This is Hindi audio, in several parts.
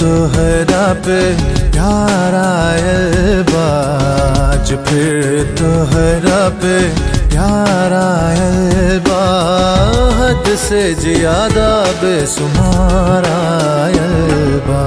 तोहरा पे प्यार आयल बा फिर तोहरा पे प्यार आयल बा से ज़्यादा बेसुमार आयल बा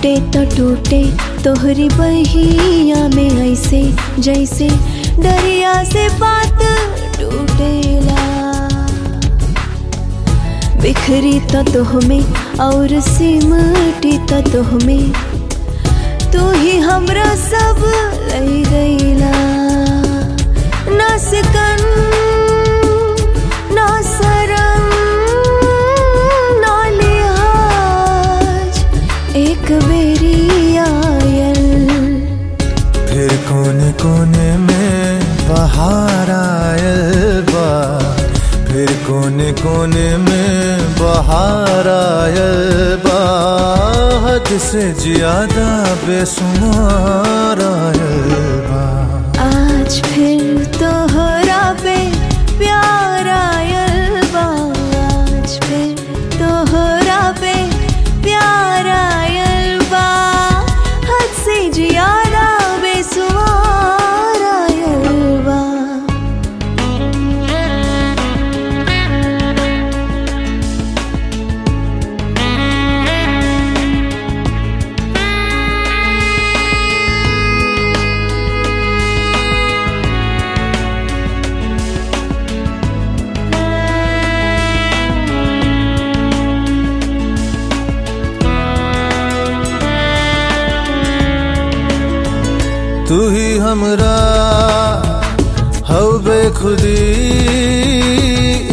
टूटे तो टूटे तोहरी बहिया में ऐसे, जैसे दरिया से बात टूटेला। बिखरी तो तुह में और सिमटी तो तुह में, तू ही हमरा सब लई आयल। फिर कोने कोने में बहार आयल बा। फिर कोने कोने में बहार आयल बा। हद से ज़्यादा बेसुमार आयल बा। आज फिर तोहरा तू ही हमरा, हो बेखुदी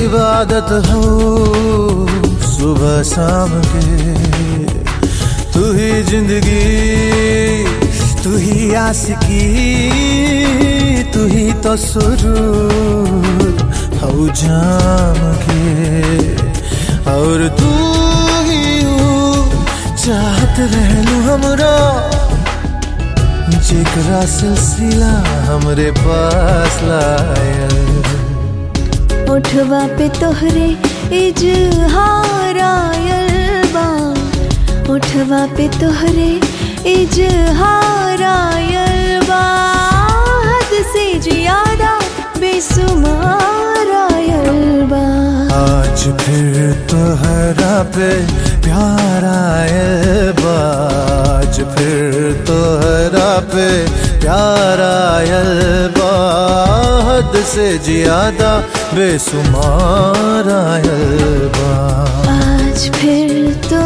इबादत हो। सुबह शाम के, तू ही ज़िंदगी, तू ही आशिकी, तू ही तो सुरूर हो जाम के। और तू ही चाहत रहलू हमरा जेकरा सिलसिला हमरे पास लायल उठवा पे तोहरे इजहार आयल बा। उठवा पे तोहरे इजहार आयल बा। हद से ज़्यादा बेसुमार आयल बा। आज फिर तोहरा पे प्यार आयल बा। रब प्यारा अलबाद से ज़्यादा बेसुमार अलबा आज फिर तो